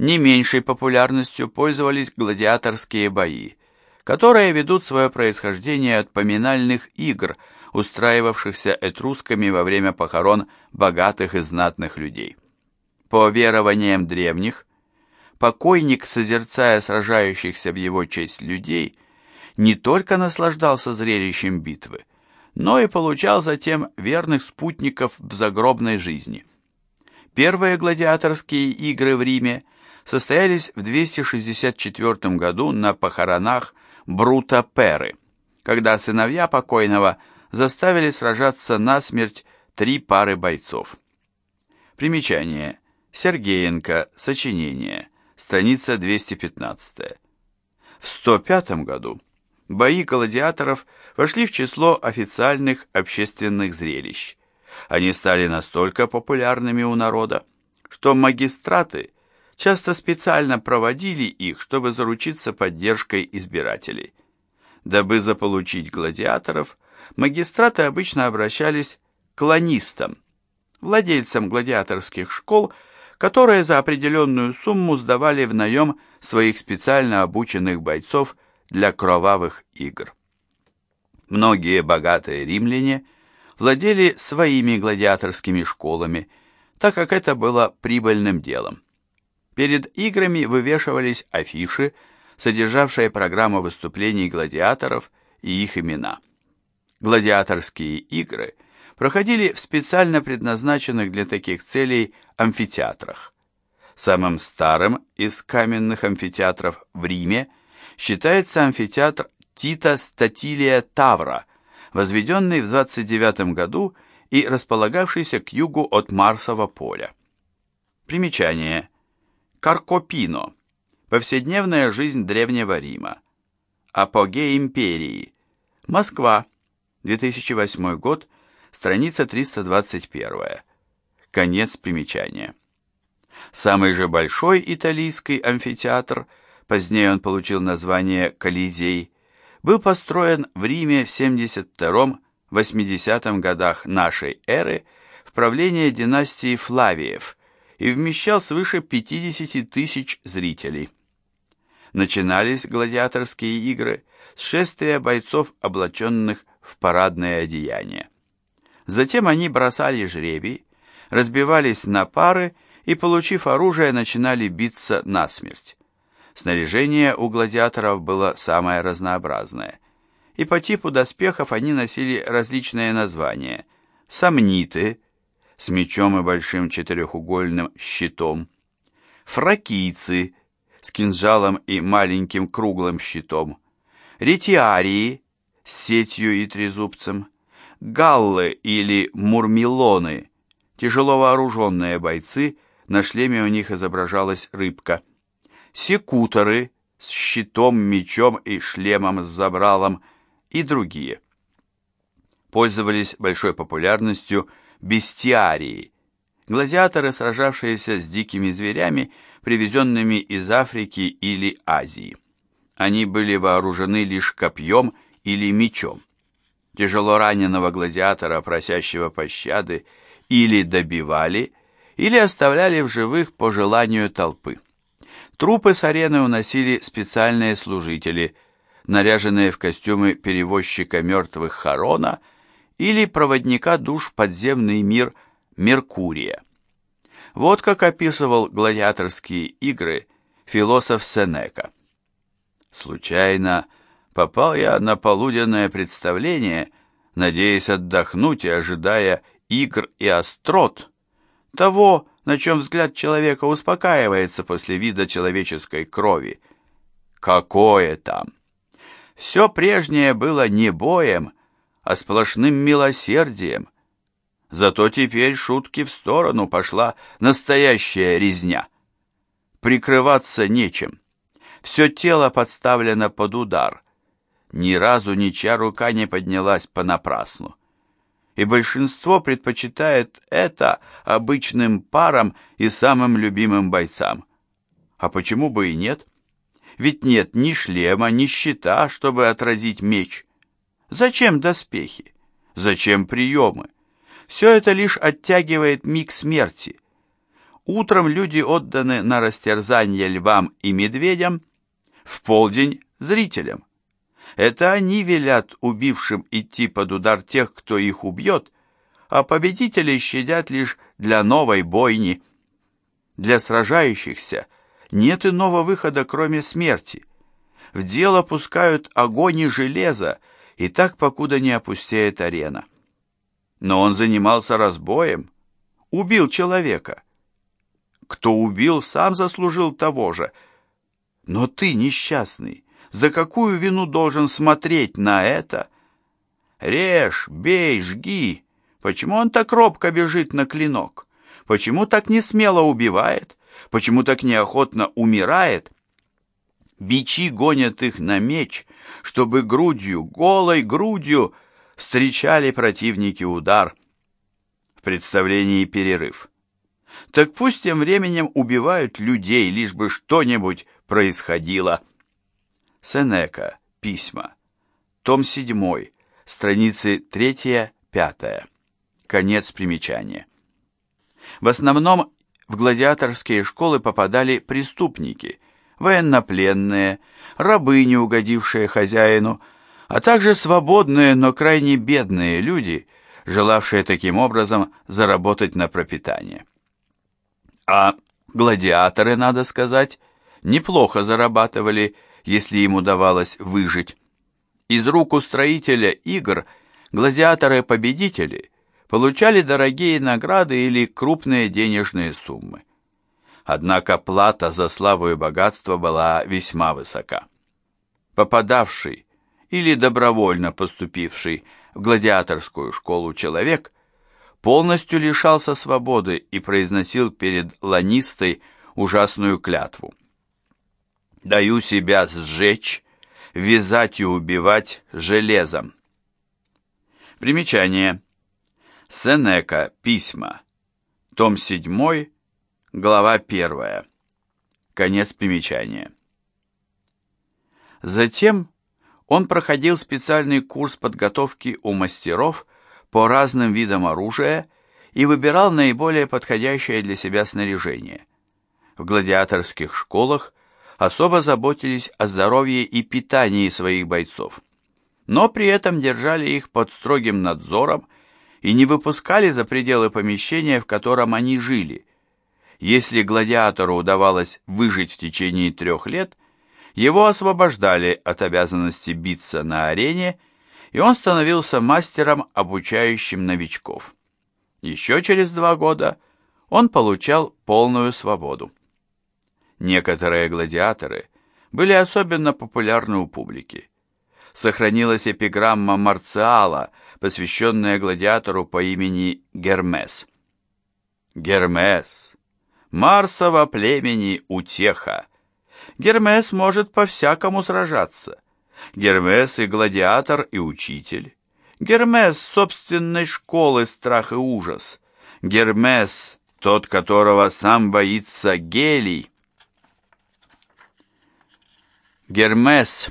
Не меньшей популярностью пользовались гладиаторские бои, которые ведут свое происхождение от поминальных игр, устраивавшихся этрусками во время похорон богатых и знатных людей. По верованиям древних, покойник, созерцая сражающихся в его честь людей, не только наслаждался зрелищем битвы, но и получал затем верных спутников в загробной жизни. Первые гладиаторские игры в Риме состоялись в 264 году на похоронах Брута Перы, когда сыновья покойного заставили сражаться насмерть три пары бойцов. Примечание. Сергеенко. Сочинение. Страница 215. В 105 году бои гладиаторов вошли в число официальных общественных зрелищ. Они стали настолько популярными у народа, что магистраты часто специально проводили их, чтобы заручиться поддержкой избирателей. Дабы заполучить гладиаторов, магистраты обычно обращались к клонистам, владельцам гладиаторских школ, которые за определенную сумму сдавали в наем своих специально обученных бойцов для кровавых игр. Многие богатые римляне владели своими гладиаторскими школами, так как это было прибыльным делом. Перед играми вывешивались афиши, содержавшие программу выступлений гладиаторов и их имена. Гладиаторские игры проходили в специально предназначенных для таких целей амфитеатрах. Самым старым из каменных амфитеатров в Риме считается амфитеатр Тита Статилия Тавра, возведенный в 29 году и располагавшийся к югу от Марсового поля. Примечание. Каркопино. Повседневная жизнь Древнего Рима. Апогей империи. Москва. 2008 год. Страница 321. Конец примечания. Самый же большой итальянский амфитеатр, позднее он получил название Колизей, был построен в Риме в 72-80 годах нашей эры в правлении династии Флавиев и вмещал свыше 50 тысяч зрителей. Начинались гладиаторские игры с шествия бойцов, облаченных в парадное одеяние. Затем они бросали жребий, разбивались на пары и, получив оружие, начинали биться насмерть. Снаряжение у гладиаторов было самое разнообразное, и по типу доспехов они носили различные названия. Сомниты с мечом и большим четырехугольным щитом, фракийцы с кинжалом и маленьким круглым щитом, ретиарии с сетью и трезубцем, галлы или мурмилоны, тяжело вооруженные бойцы, на шлеме у них изображалась рыбка – секуторы с щитом, мечом и шлемом с забралом и другие. Пользовались большой популярностью бестиарии, гладиаторы, сражавшиеся с дикими зверями, привезенными из Африки или Азии. Они были вооружены лишь копьем или мечом. Тяжело раненого гладиатора, просящего пощады, или добивали, или оставляли в живых по желанию толпы. Трупы с арены уносили специальные служители, наряженные в костюмы перевозчика мертвых Харона или проводника душ в подземный мир Меркурия. Вот как описывал гладиаторские игры философ Сенека. «Случайно попал я на полуденное представление, надеясь отдохнуть и ожидая игр и острот, того, на чем взгляд человека успокаивается после вида человеческой крови. Какое там! Все прежнее было не боем, а сплошным милосердием. Зато теперь шутки в сторону пошла настоящая резня. Прикрываться нечем. Все тело подставлено под удар. Ни разу ничья рука не поднялась понапрасну и большинство предпочитает это обычным парам и самым любимым бойцам. А почему бы и нет? Ведь нет ни шлема, ни щита, чтобы отразить меч. Зачем доспехи? Зачем приемы? Все это лишь оттягивает миг смерти. Утром люди отданы на растерзание львам и медведям, в полдень – зрителям. Это они велят убившим идти под удар тех, кто их убьет, а победители щадят лишь для новой бойни. Для сражающихся нет иного выхода, кроме смерти. В дело пускают огонь и железо, и так покуда не опустеет арена. Но он занимался разбоем, убил человека. Кто убил, сам заслужил того же. Но ты, несчастный, за какую вину должен смотреть на это? Режь, бей, жги. Почему он так робко бежит на клинок? Почему так не смело убивает? Почему так неохотно умирает? Бичи гонят их на меч, чтобы грудью, голой грудью встречали противники удар. В представлении перерыв. Так пусть тем временем убивают людей, лишь бы что-нибудь происходило. Сенека. Письма. Том 7. Страницы 3-5. Конец примечания. В основном в гладиаторские школы попадали преступники, военнопленные, рабы, не угодившие хозяину, а также свободные, но крайне бедные люди, желавшие таким образом заработать на пропитание. А гладиаторы, надо сказать, неплохо зарабатывали, если им удавалось выжить. Из рук устроителя игр гладиаторы-победители получали дорогие награды или крупные денежные суммы. Однако плата за славу и богатство была весьма высока. Попадавший или добровольно поступивший в гладиаторскую школу человек полностью лишался свободы и произносил перед ланистой ужасную клятву. «Даю себя сжечь, вязать и убивать железом». Примечание. Сенека. Письма. Том 7, Глава первая. Конец примечания. Затем он проходил специальный курс подготовки у мастеров по разным видам оружия и выбирал наиболее подходящее для себя снаряжение. В гладиаторских школах особо заботились о здоровье и питании своих бойцов, но при этом держали их под строгим надзором и не выпускали за пределы помещения, в котором они жили – если гладиатору удавалось выжить в течение трех лет, его освобождали от обязанности биться на арене, и он становился мастером, обучающим новичков. Еще через два года он получал полную свободу. Некоторые гладиаторы были особенно популярны у публики. Сохранилась эпиграмма Марциала, посвященная гладиатору по имени Гермес. «Гермес, Марсова племени утеха. Гермес может по-всякому сражаться. Гермес и гладиатор, и учитель. Гермес собственной школы страх и ужас. Гермес, тот, которого сам боится Гелий. Гермес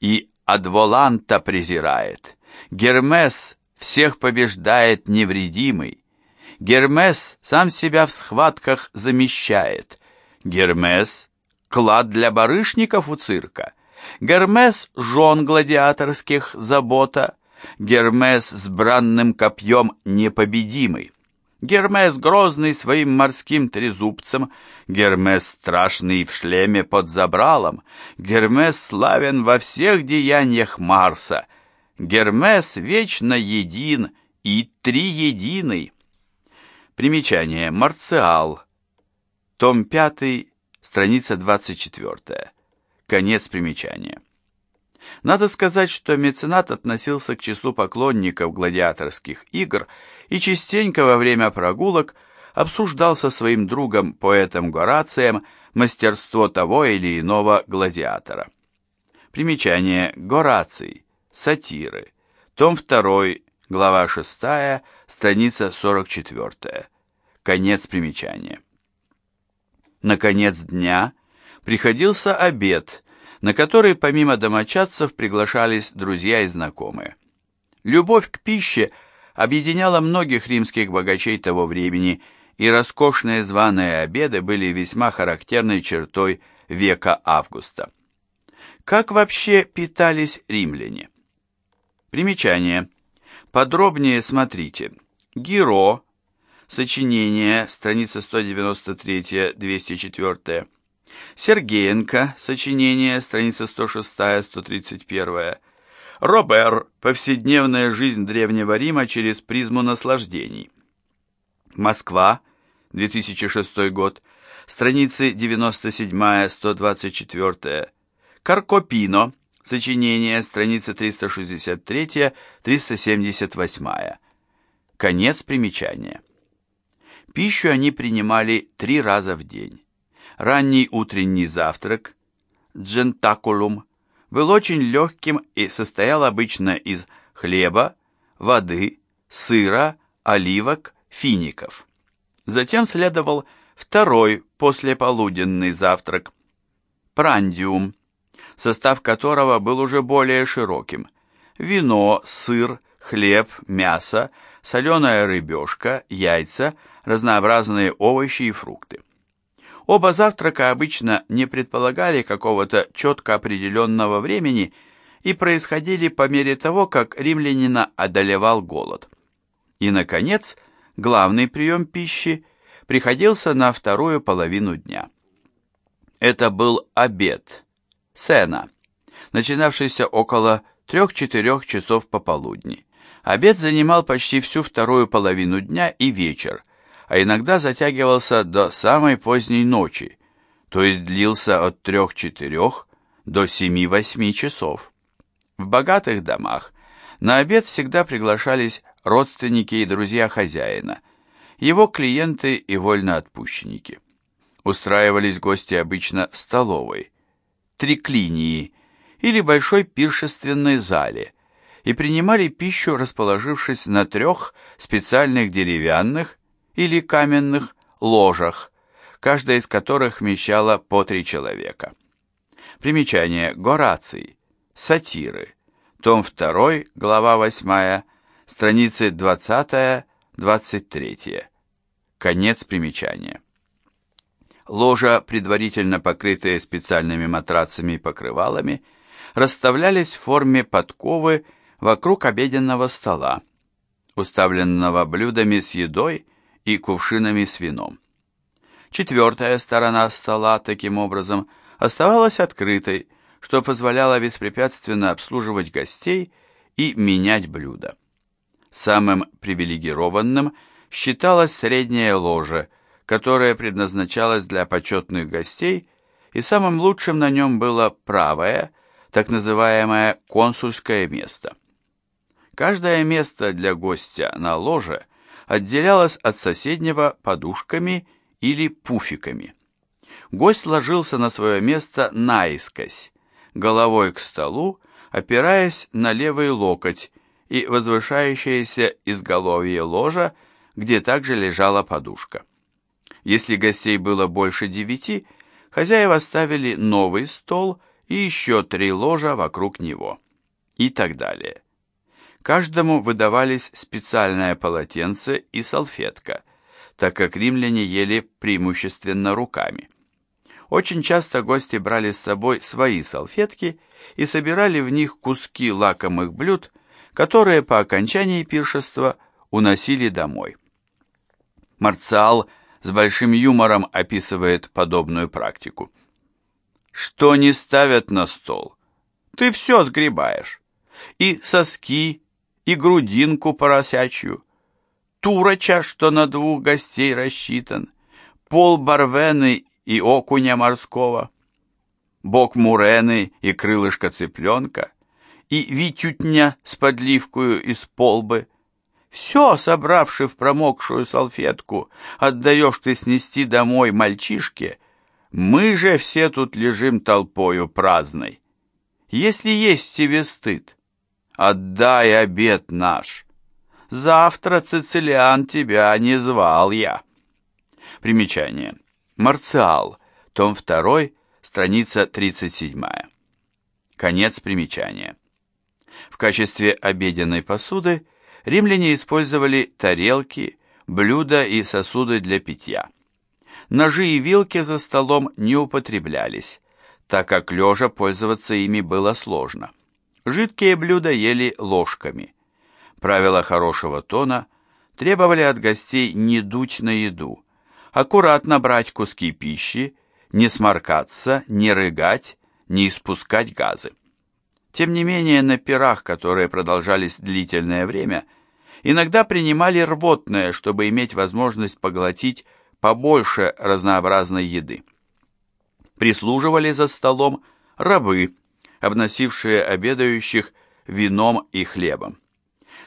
и Адволанта презирает. Гермес всех побеждает невредимый. Гермес сам себя в схватках замещает. Гермес — клад для барышников у цирка. Гермес — жен гладиаторских забота. Гермес с бранным копьем непобедимый. Гермес грозный своим морским трезубцем, Гермес страшный в шлеме под забралом, Гермес славен во всех деяниях Марса, Гермес вечно един и триединый. Примечание. Марциал. Том 5, страница 24. Конец примечания. Надо сказать, что меценат относился к числу поклонников гладиаторских игр и частенько во время прогулок обсуждал со своим другом, поэтом Горацием, мастерство того или иного гладиатора. Примечание. Гораций. Сатиры. Том 2, глава 6, страница 44. Конец примечания. На конец дня приходился обед, на который помимо домочадцев приглашались друзья и знакомые. Любовь к пище объединяла многих римских богачей того времени и роскошные званые обеды были весьма характерной чертой века Августа. Как вообще питались римляне? Примечание. Подробнее смотрите. Гиро, сочинение, страница 193-204. Сергеенко, сочинение, страница 106-131. Робер, повседневная жизнь Древнего Рима через призму наслаждений. Москва, 2006 год, страницы 97-124. Каркопино, сочинение, страница 363-378. Конец примечания. Пищу они принимали три раза в день. Ранний утренний завтрак, джентакулум, был очень легким и состоял обычно из хлеба, воды, сыра, оливок, фиников. Затем следовал второй послеполуденный завтрак, прандиум, состав которого был уже более широким. Вино, сыр, хлеб, мясо, соленая рыбешка, яйца, разнообразные овощи и фрукты. Оба завтрака обычно не предполагали какого-то четко определенного времени и происходили по мере того, как римлянина одолевал голод. И, наконец, главный прием пищи приходился на вторую половину дня. Это был обед, сена, начинавшийся около трех-четырех часов пополудни. Обед занимал почти всю вторую половину дня и вечер, а иногда затягивался до самой поздней ночи, то есть длился от трех-четырех до семи-восьми часов. В богатых домах на обед всегда приглашались родственники и друзья хозяина, его клиенты и вольноотпущенники. Устраивались гости обычно в столовой, триклинии или большой пиршественной зале и принимали пищу, расположившись на трех специальных деревянных или каменных ложах, каждая из которых вмещала по три человека. Примечание Гораций, сатиры, том 2, глава 8, страницы 20-23. Конец примечания. Ложа, предварительно покрытые специальными матрацами и покрывалами, расставлялись в форме подковы вокруг обеденного стола, уставленного блюдами с едой и кувшинами с вином. Четвертая сторона стола, таким образом, оставалась открытой, что позволяло беспрепятственно обслуживать гостей и менять блюда. Самым привилегированным считалось среднее ложе, которое предназначалось для почетных гостей, и самым лучшим на нем было правое, так называемое консульское место. Каждое место для гостя на ложе – отделялась от соседнего подушками или пуфиками. Гость ложился на свое место наискось, головой к столу, опираясь на левый локоть и возвышающееся изголовье ложа, где также лежала подушка. Если гостей было больше девяти, хозяева ставили новый стол и еще три ложа вокруг него. И так далее. Каждому выдавались специальное полотенце и салфетка, так как римляне ели преимущественно руками. Очень часто гости брали с собой свои салфетки и собирали в них куски лакомых блюд, которые по окончании пиршества уносили домой. Марциал с большим юмором описывает подобную практику. «Что не ставят на стол? Ты все сгребаешь. И соски, и грудинку поросячью, туроча, что на двух гостей рассчитан, пол барвены и окуня морского, бок мурены и крылышко цыпленка, и витютня с подливкою из полбы. Все, собравши в промокшую салфетку, отдаешь ты снести домой мальчишке, мы же все тут лежим толпою праздной. Если есть тебе стыд, отдай обед наш. Завтра, Цицилиан, тебя не звал я. Примечание. Марциал, том 2, страница 37. Конец примечания. В качестве обеденной посуды римляне использовали тарелки, блюда и сосуды для питья. Ножи и вилки за столом не употреблялись, так как лежа пользоваться ими было сложно. Жидкие блюда ели ложками. Правила хорошего тона требовали от гостей не дуть на еду, аккуратно брать куски пищи, не сморкаться, не рыгать, не испускать газы. Тем не менее, на пирах, которые продолжались длительное время, иногда принимали рвотное, чтобы иметь возможность поглотить побольше разнообразной еды. Прислуживали за столом рабы, обносившие обедающих вином и хлебом.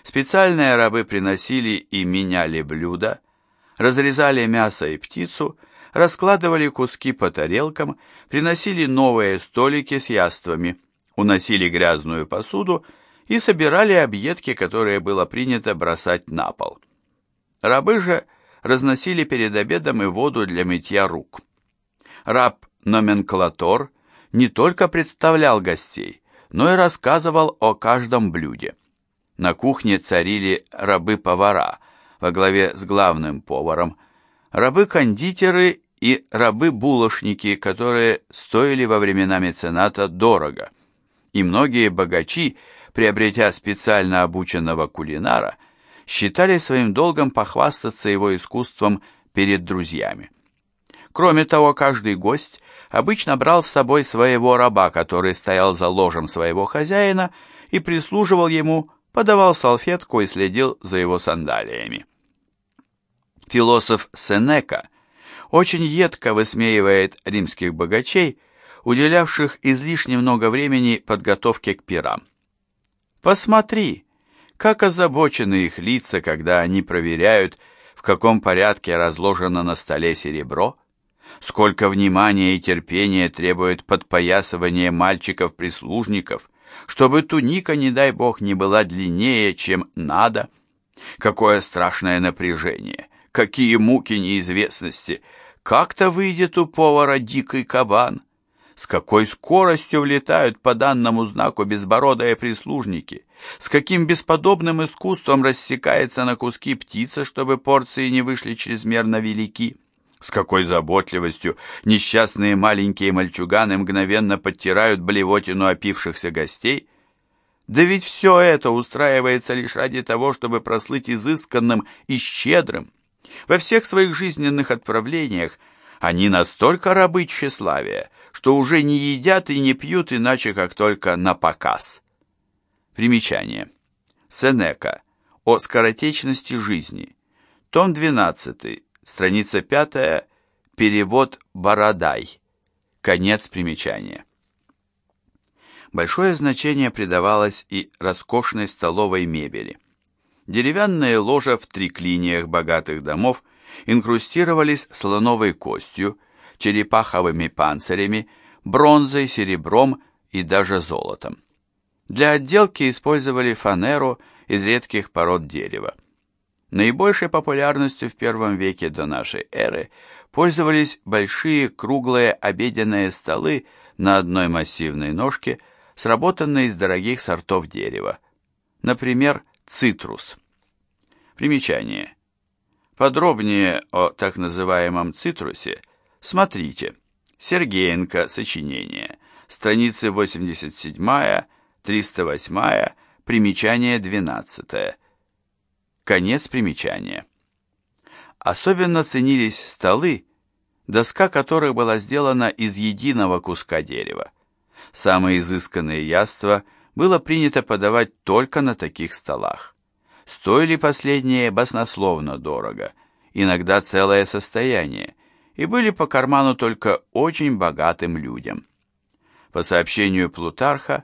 Специальные рабы приносили и меняли блюда, разрезали мясо и птицу, раскладывали куски по тарелкам, приносили новые столики с яствами, уносили грязную посуду и собирали объедки, которые было принято бросать на пол. Рабы же разносили перед обедом и воду для мытья рук. Раб-номенклатор не только представлял гостей, но и рассказывал о каждом блюде. На кухне царили рабы-повара во главе с главным поваром, рабы-кондитеры и рабы-булочники, которые стоили во времена мецената дорого. И многие богачи, приобретя специально обученного кулинара, считали своим долгом похвастаться его искусством перед друзьями. Кроме того, каждый гость обычно брал с собой своего раба, который стоял за ложем своего хозяина и прислуживал ему, подавал салфетку и следил за его сандалиями. Философ Сенека очень едко высмеивает римских богачей, уделявших излишне много времени подготовке к пирам. Посмотри, как озабочены их лица, когда они проверяют, в каком порядке разложено на столе серебро, сколько внимания и терпения требует подпоясывание мальчиков-прислужников, чтобы туника, не дай бог, не была длиннее, чем надо. Какое страшное напряжение, какие муки неизвестности. Как-то выйдет у повара дикий кабан. С какой скоростью влетают по данному знаку безбородые прислужники. С каким бесподобным искусством рассекается на куски птица, чтобы порции не вышли чрезмерно велики. С какой заботливостью несчастные маленькие мальчуганы мгновенно подтирают блевотину опившихся гостей. Да ведь все это устраивается лишь ради того, чтобы прослыть изысканным и щедрым. Во всех своих жизненных отправлениях они настолько рабы тщеславия, что уже не едят и не пьют иначе, как только на показ. Примечание. Сенека. О скоротечности жизни. Том 12. Страница 5. Перевод Бородай. Конец примечания. Большое значение придавалось и роскошной столовой мебели. Деревянные ложа в триклиниях богатых домов инкрустировались слоновой костью, черепаховыми панцирями, бронзой, серебром и даже золотом. Для отделки использовали фанеру из редких пород дерева. Наибольшей популярностью в первом веке до нашей эры пользовались большие круглые обеденные столы на одной массивной ножке, сработанные из дорогих сортов дерева. Например, цитрус. Примечание. Подробнее о так называемом цитрусе смотрите. Сергеенко. Сочинение. Страницы 87-308, примечание 12. Конец примечания. Особенно ценились столы, доска которых была сделана из единого куска дерева. Самые изысканные яства было принято подавать только на таких столах. Стоили последние баснословно дорого, иногда целое состояние, и были по карману только очень богатым людям. По сообщению Плутарха,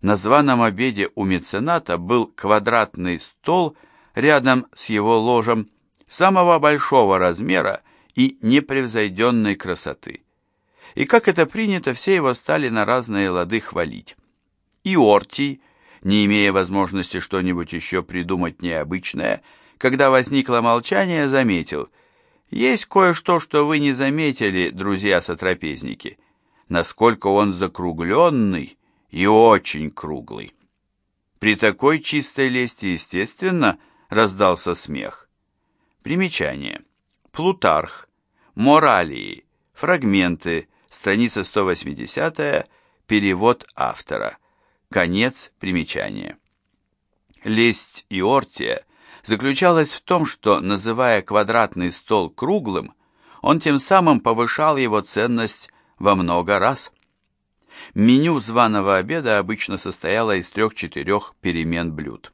на званом обеде у мецената был квадратный стол – рядом с его ложем самого большого размера и непревзойденной красоты. И как это принято, все его стали на разные лады хвалить. И Ортий, не имея возможности что-нибудь еще придумать необычное, когда возникло молчание, заметил, «Есть кое-что, что вы не заметили, друзья-сотрапезники, насколько он закругленный и очень круглый». При такой чистой лести, естественно, раздался смех. Примечание. Плутарх. Моралии. Фрагменты. Страница 180. Перевод автора. Конец примечания. Лесть Иортия заключалась в том, что, называя квадратный стол круглым, он тем самым повышал его ценность во много раз. Меню званого обеда обычно состояло из трех-четырех перемен блюд.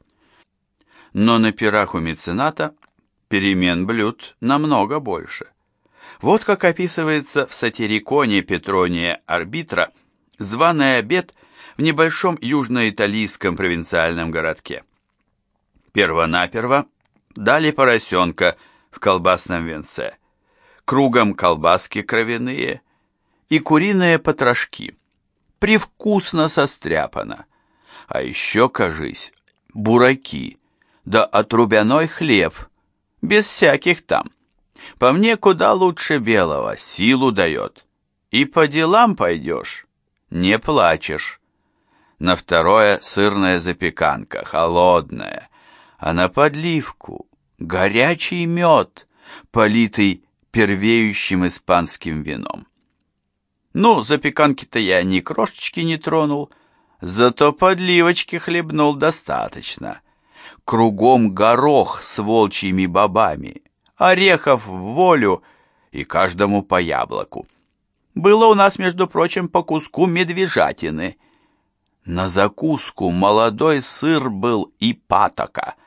Но на пирах у мецената перемен блюд намного больше. Вот как описывается в сатириконе Петрония Арбитра званый обед в небольшом южноиталийском провинциальном городке. Первонаперво дали поросенка в колбасном венце, кругом колбаски кровяные и куриные потрошки. Привкусно состряпано. А еще, кажись, бураки, да отрубяной хлеб, без всяких там. По мне куда лучше белого, силу дает. И по делам пойдешь, не плачешь. На второе сырная запеканка, холодная, а на подливку горячий мед, политый первеющим испанским вином. Ну, запеканки-то я ни крошечки не тронул, зато подливочки хлебнул достаточно. Кругом горох с волчьими бобами, орехов в волю и каждому по яблоку. Было у нас, между прочим, по куску медвежатины. На закуску молодой сыр был и патока —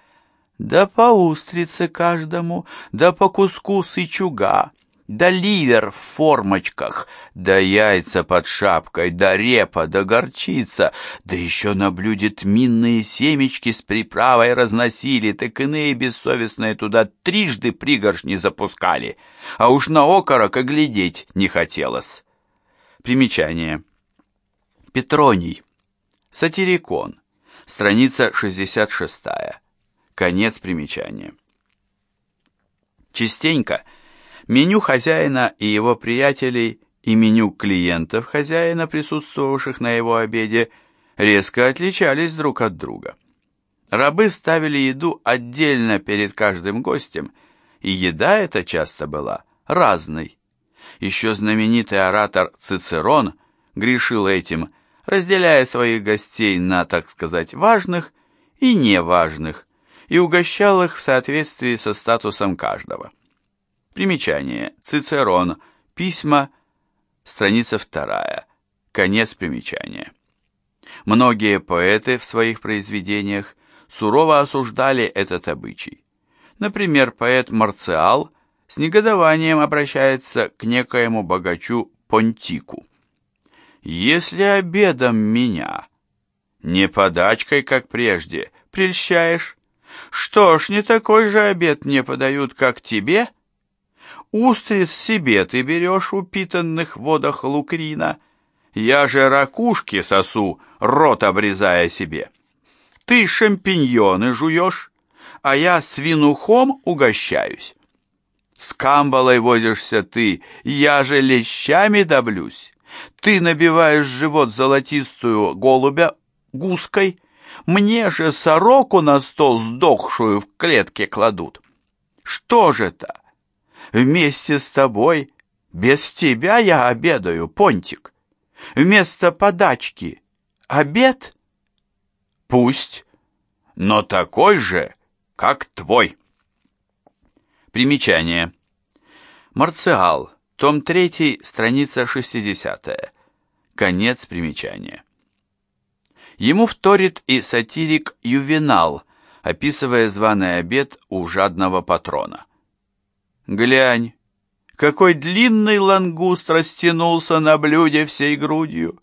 да по устрице каждому, да по куску сычуга, да ливер в формочках, да яйца под шапкой, да репа, да горчица, да еще на блюде тминные семечки с приправой разносили, так иные бессовестные туда трижды пригоршни запускали, а уж на окорок и глядеть не хотелось. Примечание. Петроний. Сатирикон. Страница 66. Конец примечания. Частенько меню хозяина и его приятелей и меню клиентов хозяина, присутствовавших на его обеде, резко отличались друг от друга. Рабы ставили еду отдельно перед каждым гостем, и еда эта часто была разной. Еще знаменитый оратор Цицерон грешил этим, разделяя своих гостей на, так сказать, важных и неважных, и угощал их в соответствии со статусом каждого. Примечание. Цицерон. Письма. Страница вторая. Конец примечания. Многие поэты в своих произведениях сурово осуждали этот обычай. Например, поэт Марциал с негодованием обращается к некоему богачу Понтику. «Если обедом меня, не подачкой, как прежде, прельщаешь, что ж, не такой же обед мне подают, как тебе. Устриц себе ты берешь в упитанных водах лукрина. Я же ракушки сосу, рот обрезая себе. Ты шампиньоны жуешь, а я свинухом угощаюсь. С камбалой возишься ты, я же лещами доблюсь. Ты набиваешь живот золотистую голубя гуской, мне же сороку на стол сдохшую в клетке кладут. Что же это? Вместе с тобой, без тебя я обедаю, понтик. Вместо подачки обед? Пусть, но такой же, как твой. Примечание. Марциал, том 3, страница 60. Конец примечания. Ему вторит и сатирик Ювенал, описывая званый обед у жадного патрона. «Глянь, какой длинный лангуст растянулся на блюде всей грудью!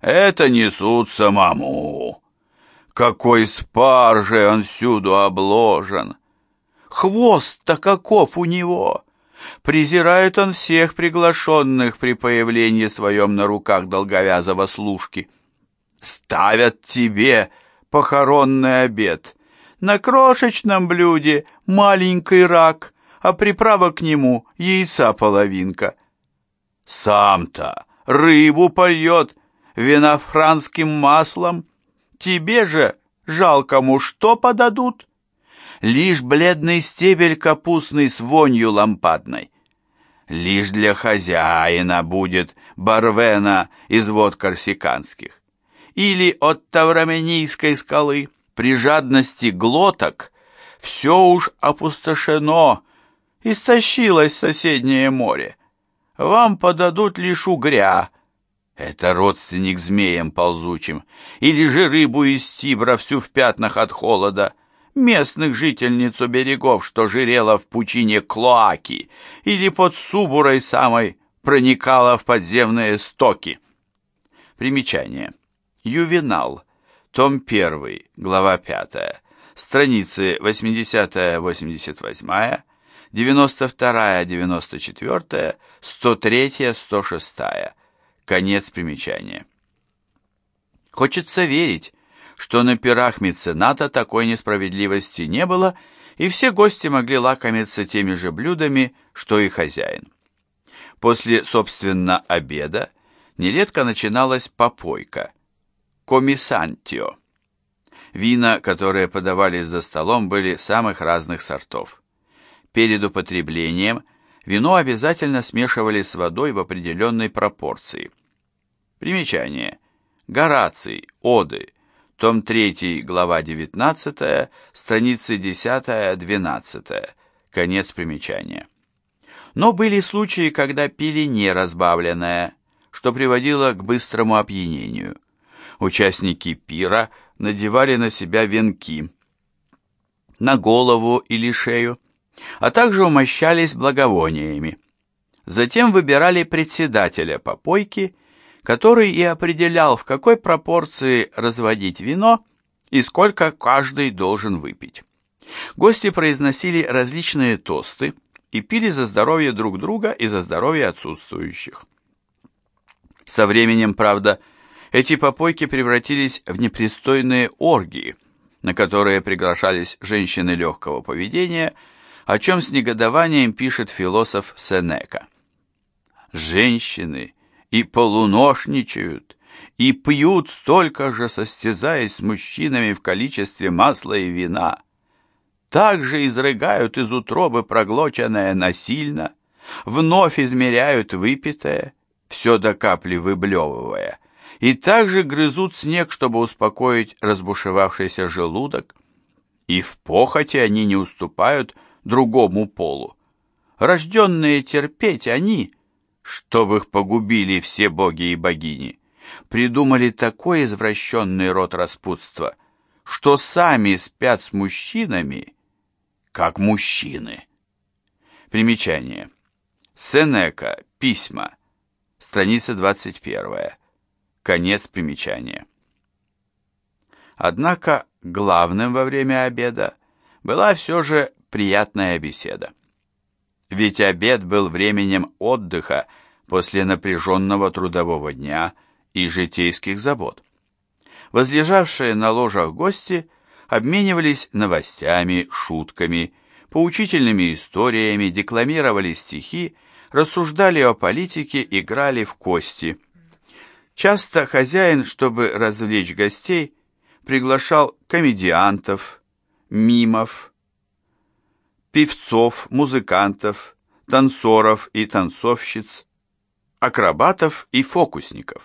Это несут самому! Какой спаржей он всюду обложен! Хвост-то каков у него!» Презирает он всех приглашенных при появлении своем на руках долговязого служки ставят тебе похоронный обед. На крошечном блюде маленький рак, а приправа к нему яйца половинка. Сам-то рыбу польет винофранским маслом. Тебе же жалкому что подадут? лишь бледный стебель капустный с вонью лампадной. Лишь для хозяина будет барвена из вод корсиканских. Или от Тавраменийской скалы при жадности глоток все уж опустошено, истощилось соседнее море. Вам подадут лишь угря, это родственник змеям ползучим, или же рыбу из тибра всю в пятнах от холода, местных жительницу берегов, что жирела в пучине Клоаки, или под Субурой самой проникала в подземные стоки. Примечание. Ювенал. Том 1, глава 5, страницы 80-88, 92-94, 103-106. Конец примечания. Хочется верить, что на пирах мецената такой несправедливости не было, и все гости могли лакомиться теми же блюдами, что и хозяин. После, собственно, обеда нередко начиналась попойка, комисантио. Вина, которые подавались за столом, были самых разных сортов. Перед употреблением вино обязательно смешивали с водой в определенной пропорции. Примечание. Гораций, Оды, том 3, глава 19, страницы 10-12, конец примечания. Но были случаи, когда пили неразбавленное, что приводило к быстрому опьянению. Участники пира надевали на себя венки, на голову или шею, а также умощались благовониями. Затем выбирали председателя попойки, который и определял, в какой пропорции разводить вино и сколько каждый должен выпить. Гости произносили различные тосты и пили за здоровье друг друга и за здоровье отсутствующих. Со временем, правда, эти попойки превратились в непристойные оргии, на которые приглашались женщины легкого поведения, о чем с негодованием пишет философ Сенека. Женщины и полуношничают, и пьют столько же, состязаясь с мужчинами в количестве масла и вина. Также изрыгают из утробы проглоченное насильно, вновь измеряют выпитое, все до капли выблевывая, и также грызут снег, чтобы успокоить разбушевавшийся желудок. И в похоти они не уступают другому полу. Рожденные терпеть они, чтобы их погубили все боги и богини, придумали такой извращенный род распутства, что сами спят с мужчинами, как мужчины. Примечание. Сенека. Письма. Страница 21. Конец примечания. Однако главным во время обеда была все же приятная беседа. Ведь обед был временем отдыха после напряженного трудового дня и житейских забот. Возлежавшие на ложах гости обменивались новостями, шутками, поучительными историями, декламировали стихи, рассуждали о политике, играли в кости. Часто хозяин, чтобы развлечь гостей, приглашал комедиантов, мимов, певцов, музыкантов, танцоров и танцовщиц, акробатов и фокусников.